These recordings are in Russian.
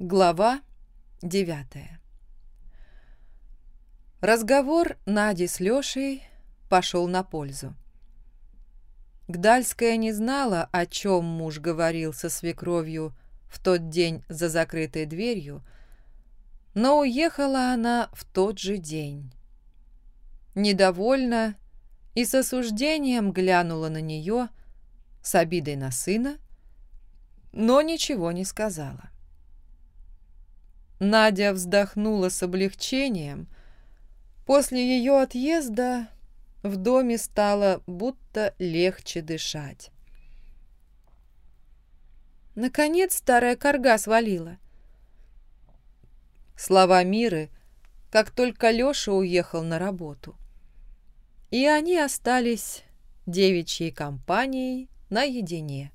Глава девятая Разговор Нади с Лешей пошел на пользу. Гдальская не знала, о чем муж говорил со свекровью в тот день за закрытой дверью, но уехала она в тот же день. Недовольна и с осуждением глянула на нее, с обидой на сына, но ничего не сказала. Надя вздохнула с облегчением. После ее отъезда в доме стало будто легче дышать. Наконец старая корга свалила. Слова Миры, как только Леша уехал на работу. И они остались девичьей компанией наедине.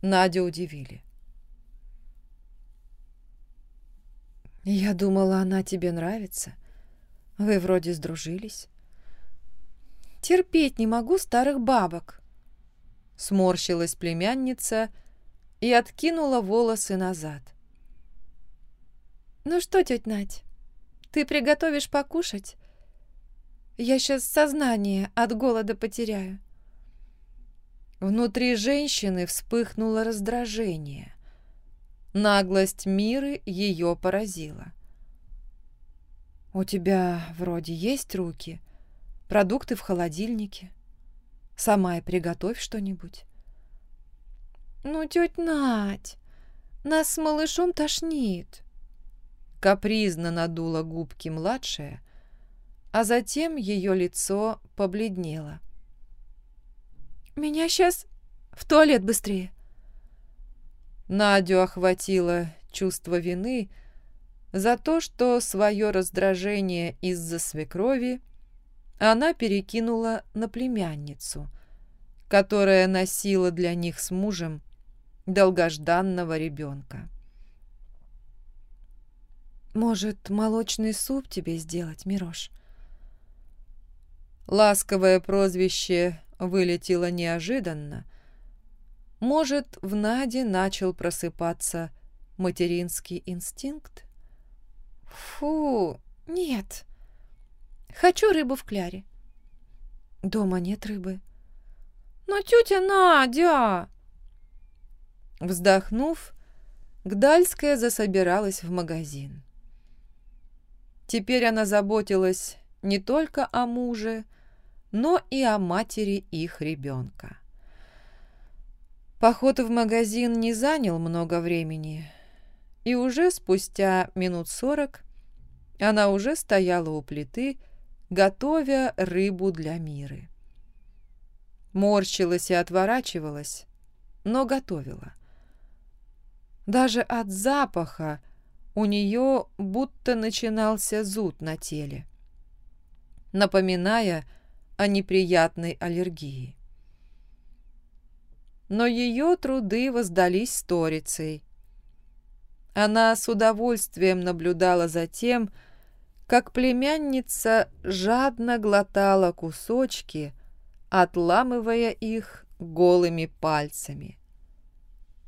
Надю удивили. «Я думала, она тебе нравится. Вы вроде сдружились». «Терпеть не могу старых бабок», — сморщилась племянница и откинула волосы назад. «Ну что, тетя Надь, ты приготовишь покушать? Я сейчас сознание от голода потеряю». Внутри женщины вспыхнуло раздражение. Наглость Миры ее поразила. «У тебя вроде есть руки, продукты в холодильнике. Сама и приготовь что-нибудь». «Ну, тетя Надь, нас с малышом тошнит». Капризно надула губки младшая, а затем ее лицо побледнело. «Меня сейчас в туалет быстрее!» Надю охватило чувство вины за то, что свое раздражение из-за свекрови она перекинула на племянницу, которая носила для них с мужем долгожданного ребенка. «Может, молочный суп тебе сделать, Мирош?» Ласковое прозвище вылетело неожиданно. Может, в Наде начал просыпаться материнский инстинкт? Фу, нет. Хочу рыбу в кляре. Дома нет рыбы. Но тетя Надя! Вздохнув, Гдальская засобиралась в магазин. Теперь она заботилась не только о муже, но и о матери их ребенка. Поход в магазин не занял много времени, и уже спустя минут сорок она уже стояла у плиты, готовя рыбу для Миры. Морщилась и отворачивалась, но готовила. Даже от запаха у нее будто начинался зуд на теле, напоминая о неприятной аллергии. Но ее труды воздались сторицей. Она с удовольствием наблюдала за тем, как племянница жадно глотала кусочки, отламывая их голыми пальцами.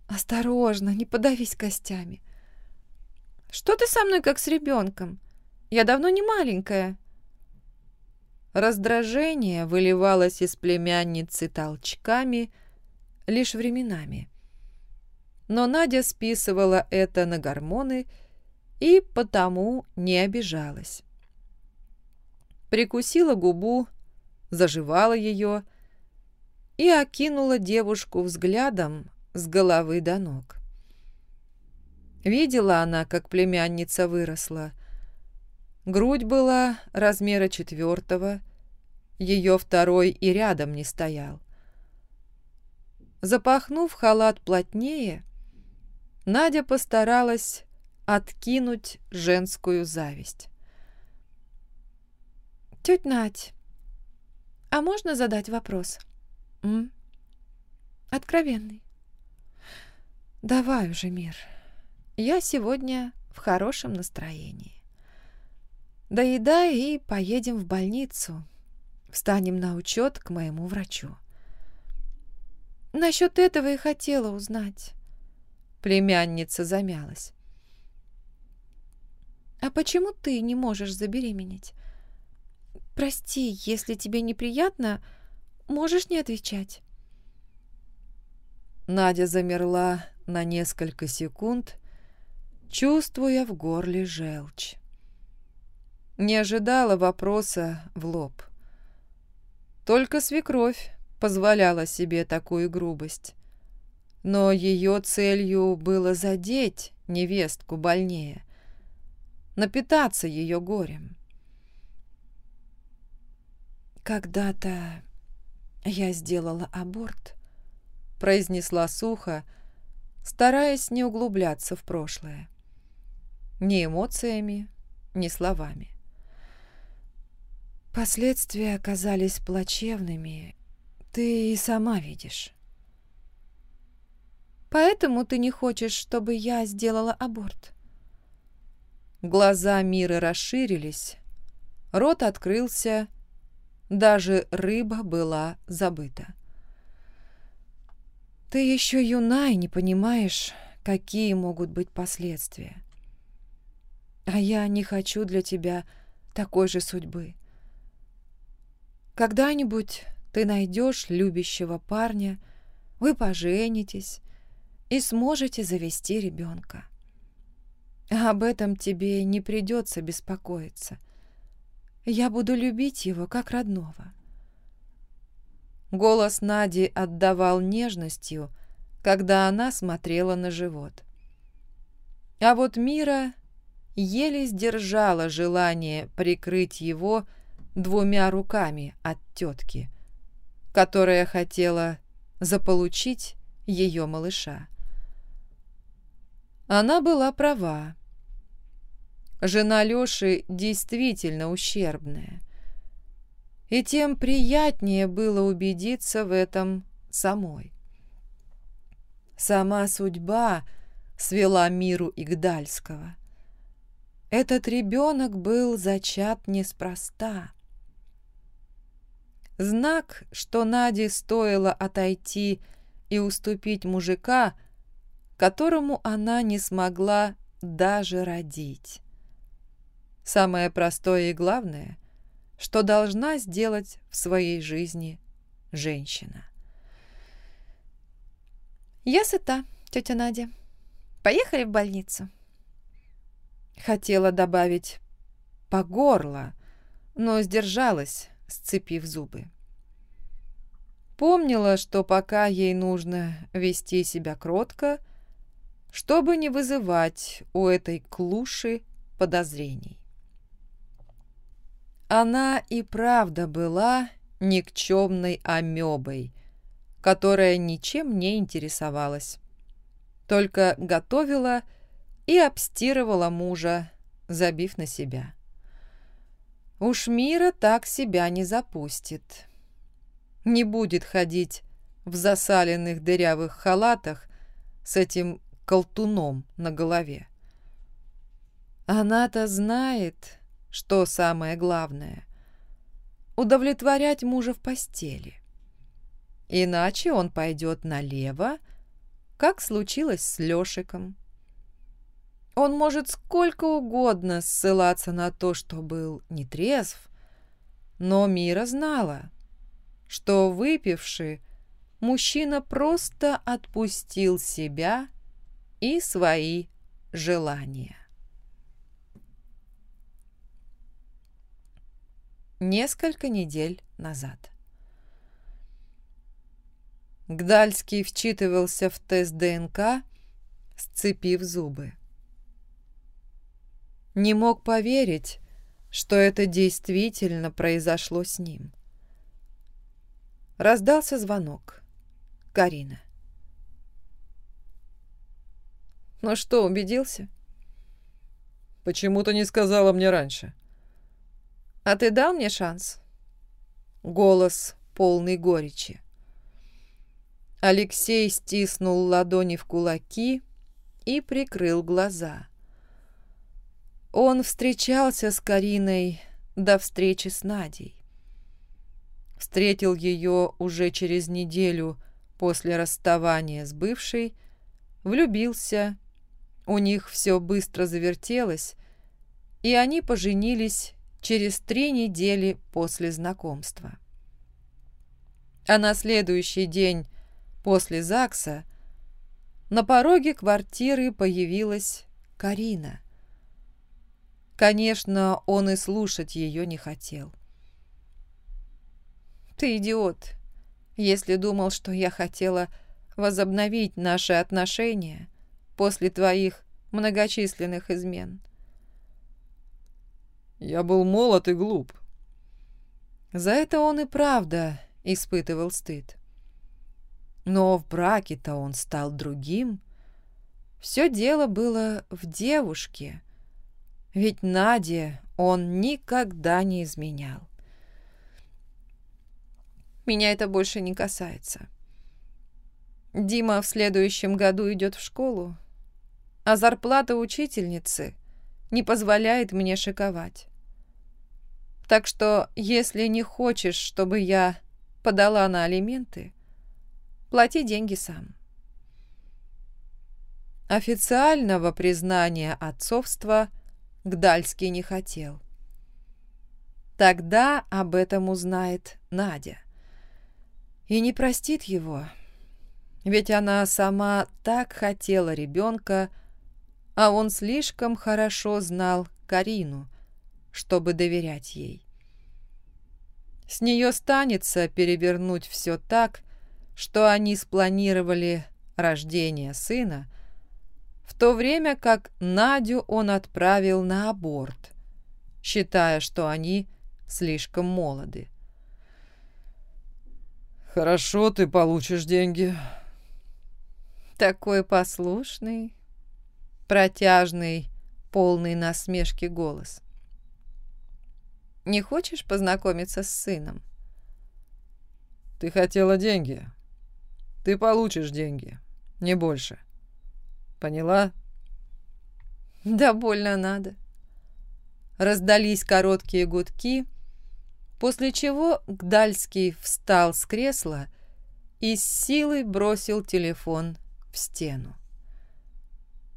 «Осторожно, не подавись костями!» «Что ты со мной как с ребенком? Я давно не маленькая!» Раздражение выливалось из племянницы толчками лишь временами. Но Надя списывала это на гормоны и потому не обижалась. Прикусила губу, заживала ее и окинула девушку взглядом с головы до ног. Видела она, как племянница выросла, Грудь была размера четвертого, ее второй и рядом не стоял. Запахнув халат плотнее, Надя постаралась откинуть женскую зависть. «Тетя Надь, а можно задать вопрос?» М? «Откровенный». «Давай уже, мир. Я сегодня в хорошем настроении». Доедай и поедем в больницу. Встанем на учет к моему врачу. Насчет этого и хотела узнать. Племянница замялась. «А почему ты не можешь забеременеть? Прости, если тебе неприятно, можешь не отвечать». Надя замерла на несколько секунд, чувствуя в горле желчь. Не ожидала вопроса в лоб. Только свекровь позволяла себе такую грубость. Но ее целью было задеть невестку больнее, напитаться ее горем. «Когда-то я сделала аборт», — произнесла сухо, стараясь не углубляться в прошлое. Ни эмоциями, ни словами. Последствия оказались плачевными, ты и сама видишь. Поэтому ты не хочешь, чтобы я сделала аборт? Глаза Миры расширились, рот открылся, даже рыба была забыта. Ты еще юна и не понимаешь, какие могут быть последствия. А я не хочу для тебя такой же судьбы. Когда-нибудь ты найдешь любящего парня, вы поженитесь и сможете завести ребенка. об этом тебе не придется беспокоиться. Я буду любить его как родного. Голос Нади отдавал нежностью, когда она смотрела на живот. А вот Мира еле сдержала желание прикрыть его двумя руками от тетки, которая хотела заполучить ее малыша. Она была права. Жена Лёши действительно ущербная. И тем приятнее было убедиться в этом самой. Сама судьба свела миру Игдальского. Этот ребенок был зачат неспроста. Знак, что Наде стоило отойти и уступить мужика, которому она не смогла даже родить. Самое простое и главное, что должна сделать в своей жизни женщина. «Я сыта, тетя Надя. Поехали в больницу». Хотела добавить «по горло», но сдержалась, сцепив зубы. Помнила, что пока ей нужно вести себя кротко, чтобы не вызывать у этой клуши подозрений. Она и правда была никчемной амебой, которая ничем не интересовалась, только готовила и обстирывала мужа, забив на себя. Уж Мира так себя не запустит. Не будет ходить в засаленных дырявых халатах с этим колтуном на голове. Она-то знает, что самое главное — удовлетворять мужа в постели. Иначе он пойдет налево, как случилось с Лешиком. Он может сколько угодно ссылаться на то, что был нетрезв, но Мира знала, что выпивший мужчина просто отпустил себя и свои желания. Несколько недель назад. Гдальский вчитывался в тест ДНК, сцепив зубы не мог поверить, что это действительно произошло с ним. Раздался звонок. Карина. «Ну что, убедился?» «Почему ты не сказала мне раньше?» «А ты дал мне шанс?» Голос полный горечи. Алексей стиснул ладони в кулаки и прикрыл глаза. Он встречался с Кариной до встречи с Надей. Встретил ее уже через неделю после расставания с бывшей, влюбился, у них все быстро завертелось, и они поженились через три недели после знакомства. А на следующий день после ЗАГСа на пороге квартиры появилась Карина. Конечно, он и слушать ее не хотел. «Ты идиот, если думал, что я хотела возобновить наши отношения после твоих многочисленных измен». «Я был молод и глуп». За это он и правда испытывал стыд. Но в браке-то он стал другим. Все дело было в девушке, ведь Наде он никогда не изменял. Меня это больше не касается. Дима в следующем году идет в школу, а зарплата учительницы не позволяет мне шиковать. Так что, если не хочешь, чтобы я подала на алименты, плати деньги сам. Официального признания отцовства Гдальский не хотел. Тогда об этом узнает Надя. И не простит его, ведь она сама так хотела ребенка, а он слишком хорошо знал Карину, чтобы доверять ей. С нее станется перевернуть все так, что они спланировали рождение сына, в то время как Надю он отправил на аборт, считая, что они слишком молоды. «Хорошо, ты получишь деньги». Такой послушный, протяжный, полный насмешки голос. Не хочешь познакомиться с сыном? Ты хотела деньги. Ты получишь деньги. Не больше. Поняла? Да больно надо. Раздались короткие гудки, после чего Гдальский встал с кресла и с силой бросил телефон в стену.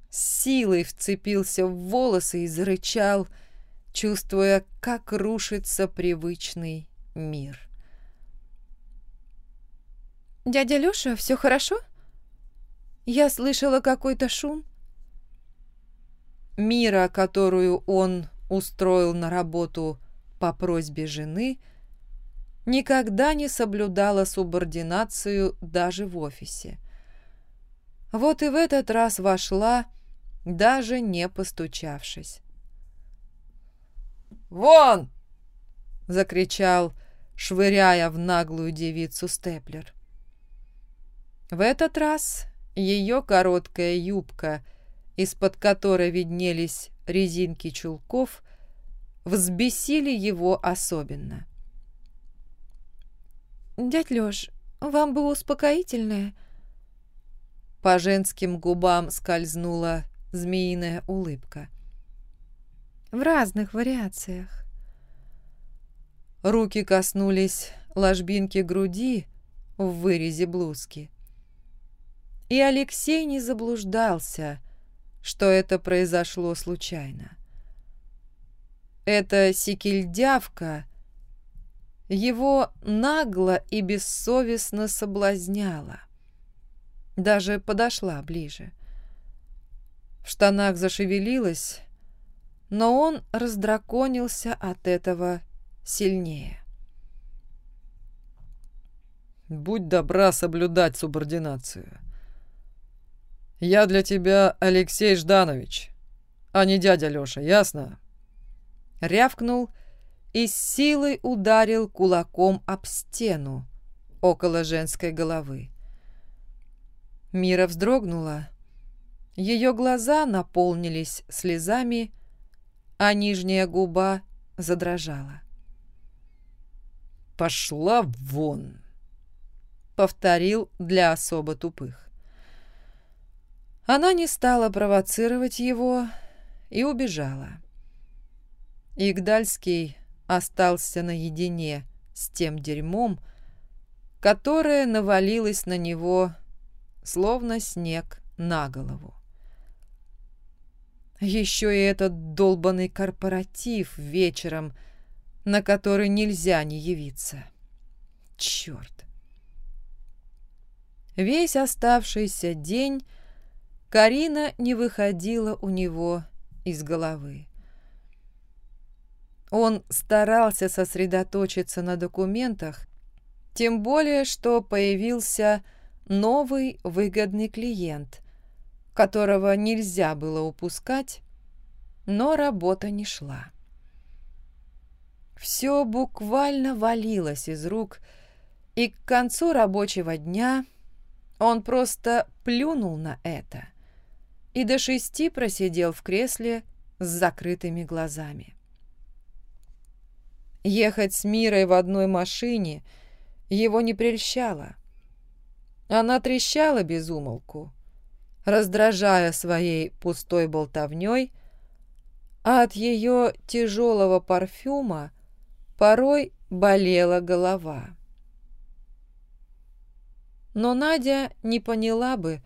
С силой вцепился в волосы и зарычал — чувствуя, как рушится привычный мир. «Дядя Лёша, все хорошо? Я слышала какой-то шум». Мира, которую он устроил на работу по просьбе жены, никогда не соблюдала субординацию даже в офисе. Вот и в этот раз вошла, даже не постучавшись. «Вон!» — закричал, швыряя в наглую девицу Степлер. В этот раз ее короткая юбка, из-под которой виднелись резинки чулков, взбесили его особенно. «Дядь Лёш, вам бы успокоительное?» По женским губам скользнула змеиная улыбка в разных вариациях. Руки коснулись ложбинки груди в вырезе блузки. И Алексей не заблуждался, что это произошло случайно. Эта секельдявка его нагло и бессовестно соблазняла. Даже подошла ближе. В штанах зашевелилась, но он раздраконился от этого сильнее. «Будь добра соблюдать субординацию. Я для тебя Алексей Жданович, а не дядя Лёша, ясно?» Рявкнул и с силой ударил кулаком об стену около женской головы. Мира вздрогнула. Ее глаза наполнились слезами, а нижняя губа задрожала. «Пошла вон!» — повторил для особо тупых. Она не стала провоцировать его и убежала. Игдальский остался наедине с тем дерьмом, которое навалилось на него, словно снег на голову. Еще и этот долбанный корпоратив вечером, на который нельзя не явиться. Черт. Весь оставшийся день Карина не выходила у него из головы. Он старался сосредоточиться на документах, тем более, что появился новый выгодный клиент, которого нельзя было упускать, но работа не шла. Все буквально валилось из рук, и к концу рабочего дня он просто плюнул на это и до шести просидел в кресле с закрытыми глазами. Ехать с Мирой в одной машине его не прельщало. Она трещала без умолку, раздражая своей пустой болтовней, а от ее тяжелого парфюма порой болела голова. Но Надя не поняла бы,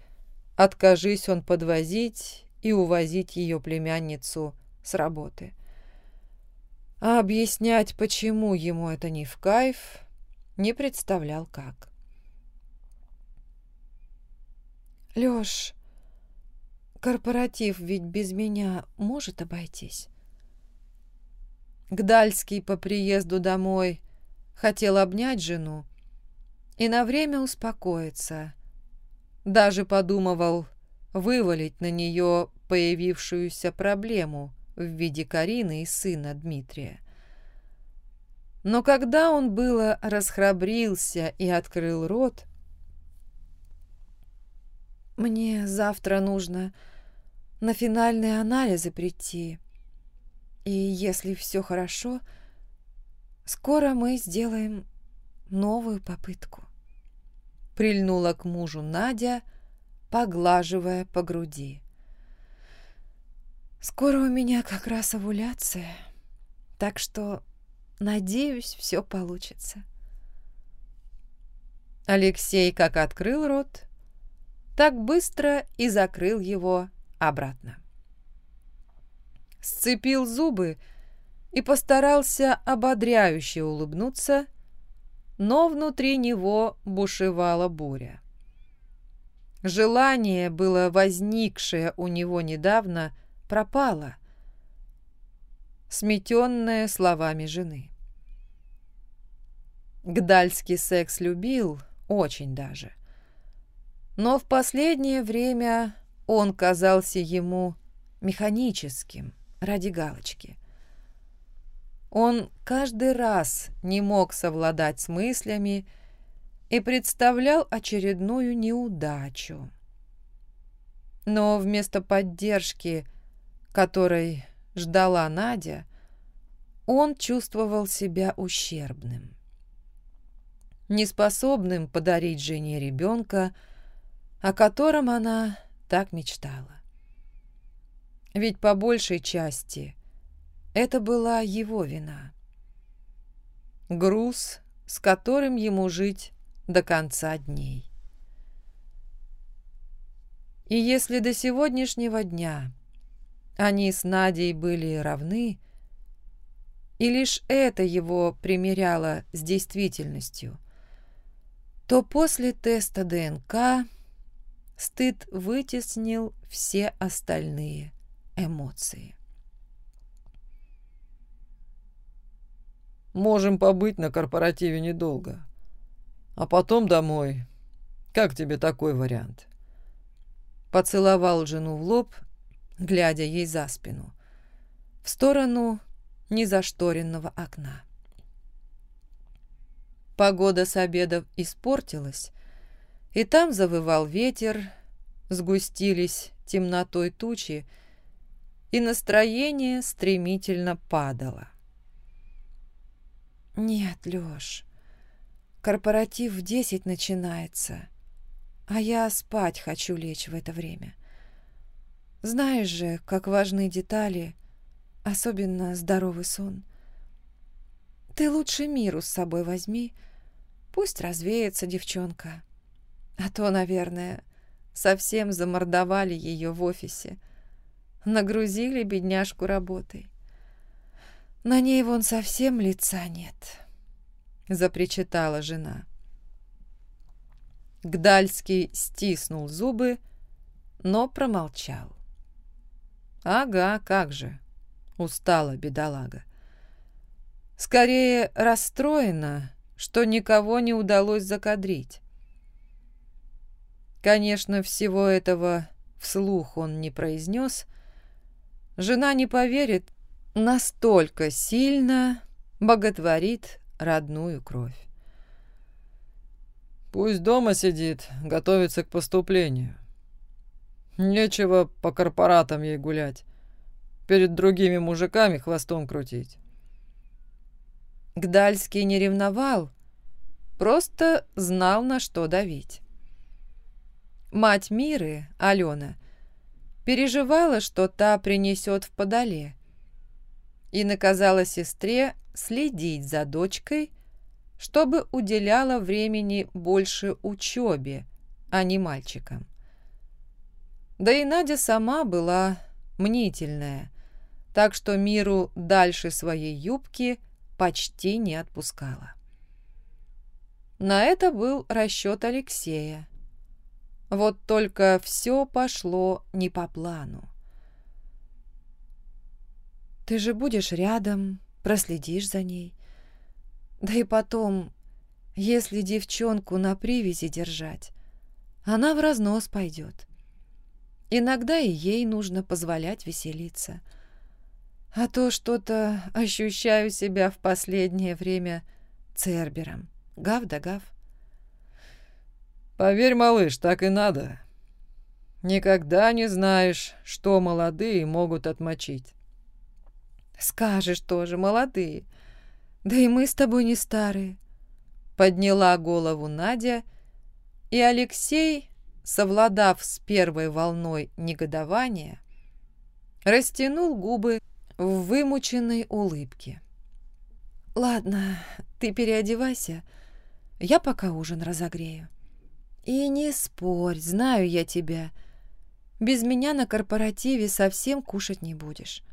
откажись он подвозить и увозить ее племянницу с работы. А объяснять, почему ему это не в кайф, не представлял как. «Лёш, корпоратив ведь без меня может обойтись?» Гдальский по приезду домой хотел обнять жену и на время успокоиться. Даже подумывал вывалить на нее появившуюся проблему в виде Карины и сына Дмитрия. Но когда он было расхрабрился и открыл рот, «Мне завтра нужно на финальные анализы прийти, и если все хорошо, скоро мы сделаем новую попытку». Прильнула к мужу Надя, поглаживая по груди. Скоро у меня как раз овуляция, так что, надеюсь, все получится. Алексей как открыл рот, так быстро и закрыл его обратно. Сцепил зубы и постарался ободряюще улыбнуться, но внутри него бушевала буря. Желание было возникшее у него недавно – пропала, сметенная словами жены. Гдальский секс любил, очень даже. Но в последнее время он казался ему механическим, ради галочки. Он каждый раз не мог совладать с мыслями и представлял очередную неудачу. Но вместо поддержки – которой ждала Надя, он чувствовал себя ущербным. Неспособным подарить жене ребенка, о котором она так мечтала. Ведь по большей части это была его вина. Груз, с которым ему жить до конца дней. И если до сегодняшнего дня они с Надей были равны, и лишь это его примеряло с действительностью, то после теста ДНК стыд вытеснил все остальные эмоции. «Можем побыть на корпоративе недолго, а потом домой. Как тебе такой вариант?» Поцеловал жену в лоб глядя ей за спину, в сторону незашторенного окна. Погода с обеда испортилась, и там завывал ветер, сгустились темнотой тучи, и настроение стремительно падало. «Нет, Лёш, корпоратив в десять начинается, а я спать хочу лечь в это время. Знаешь же, как важны детали, особенно здоровый сон. Ты лучше миру с собой возьми, пусть развеется девчонка. А то, наверное, совсем замордовали ее в офисе. Нагрузили бедняжку работой. На ней вон совсем лица нет, запричитала жена. Гдальский стиснул зубы, но промолчал. «Ага, как же!» — устала бедолага. Скорее расстроена, что никого не удалось закадрить. Конечно, всего этого вслух он не произнес. Жена не поверит, настолько сильно боготворит родную кровь. Пусть дома сидит, готовится к поступлению. Нечего по корпоратам ей гулять, перед другими мужиками хвостом крутить. Гдальский не ревновал, просто знал, на что давить. Мать Миры, Алена, переживала, что та принесет в подоле, и наказала сестре следить за дочкой, чтобы уделяла времени больше учебе, а не мальчикам. Да и Надя сама была мнительная, так что Миру дальше своей юбки почти не отпускала. На это был расчет Алексея. Вот только все пошло не по плану. «Ты же будешь рядом, проследишь за ней. Да и потом, если девчонку на привязи держать, она в разнос пойдет. Иногда и ей нужно позволять веселиться. А то что-то ощущаю себя в последнее время цербером. Гав да гав. Поверь, малыш, так и надо. Никогда не знаешь, что молодые могут отмочить. Скажешь тоже, молодые. Да и мы с тобой не старые. Подняла голову Надя, и Алексей, совладав с первой волной негодования, растянул губы в вымученной улыбке. «Ладно, ты переодевайся, я пока ужин разогрею. И не спорь, знаю я тебя. Без меня на корпоративе совсем кушать не будешь.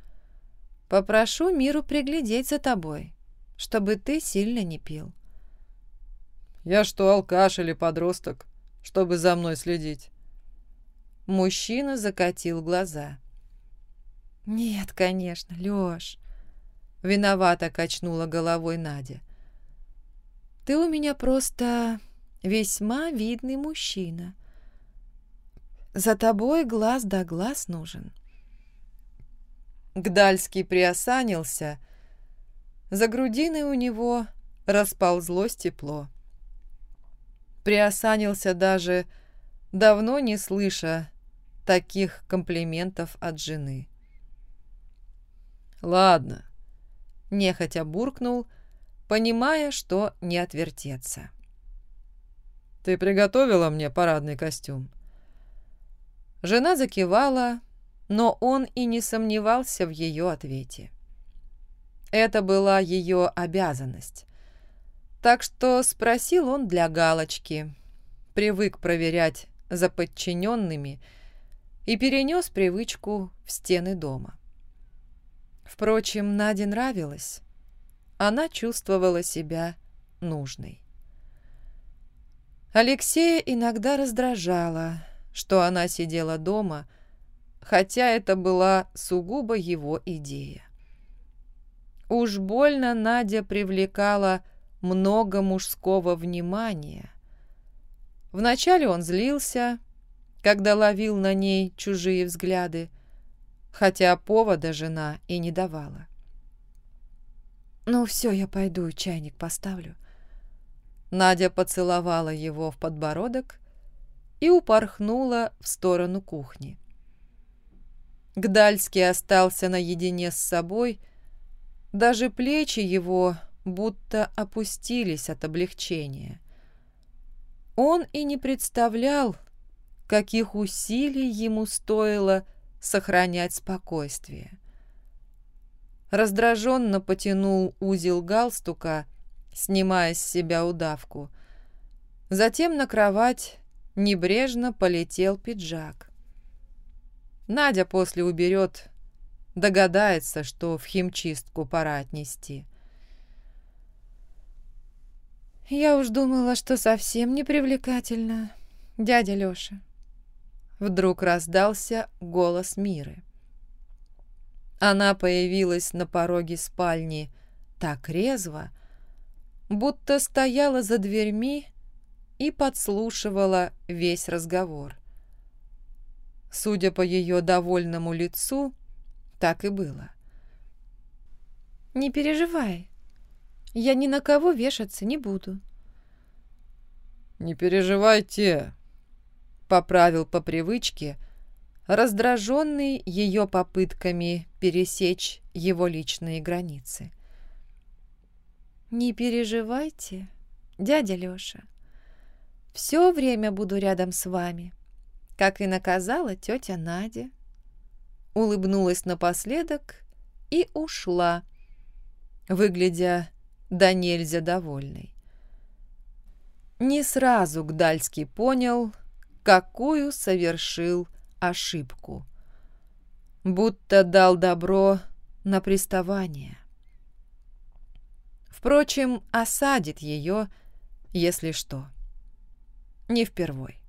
Попрошу Миру приглядеть за тобой, чтобы ты сильно не пил. Я что, алкаш или подросток, чтобы за мной следить? Мужчина закатил глаза. Нет, конечно, Лёш. Виновато качнула головой Надя. Ты у меня просто весьма видный мужчина. За тобой глаз да глаз нужен. Гдальский приосанился. За грудиной у него расползлось тепло. Приосанился даже, давно не слыша таких комплиментов от жены. «Ладно», — нехотя буркнул, понимая, что не отвертеться. «Ты приготовила мне парадный костюм?» Жена закивала, но он и не сомневался в ее ответе. Это была ее обязанность. Так что спросил он для галочки, привык проверять за подчиненными и перенес привычку в стены дома. Впрочем, Наде нравилось. Она чувствовала себя нужной. Алексея иногда раздражало, что она сидела дома, хотя это была сугубо его идея. Уж больно Надя привлекала много мужского внимания. Вначале он злился, когда ловил на ней чужие взгляды, хотя повода жена и не давала. «Ну все, я пойду, чайник поставлю». Надя поцеловала его в подбородок и упорхнула в сторону кухни. Гдальский остался наедине с собой, даже плечи его будто опустились от облегчения. Он и не представлял, каких усилий ему стоило сохранять спокойствие. Раздраженно потянул узел галстука, снимая с себя удавку. Затем на кровать небрежно полетел пиджак. Надя после уберет, догадается, что в химчистку пора отнести. «Я уж думала, что совсем не привлекательно, дядя Лёша». Вдруг раздался голос Миры. Она появилась на пороге спальни так резво, будто стояла за дверьми и подслушивала весь разговор. Судя по ее довольному лицу, так и было. «Не переживай, я ни на кого вешаться не буду». «Не переживайте», — поправил по привычке, раздраженный ее попытками пересечь его личные границы. «Не переживайте, дядя Лёша. Все время буду рядом с вами, как и наказала тетя Надя. Улыбнулась напоследок и ушла, выглядя до нельзя довольной. Не сразу Гдальский понял, какую совершил ошибку. Будто дал добро на приставание. Впрочем, осадит ее, если что не впервой.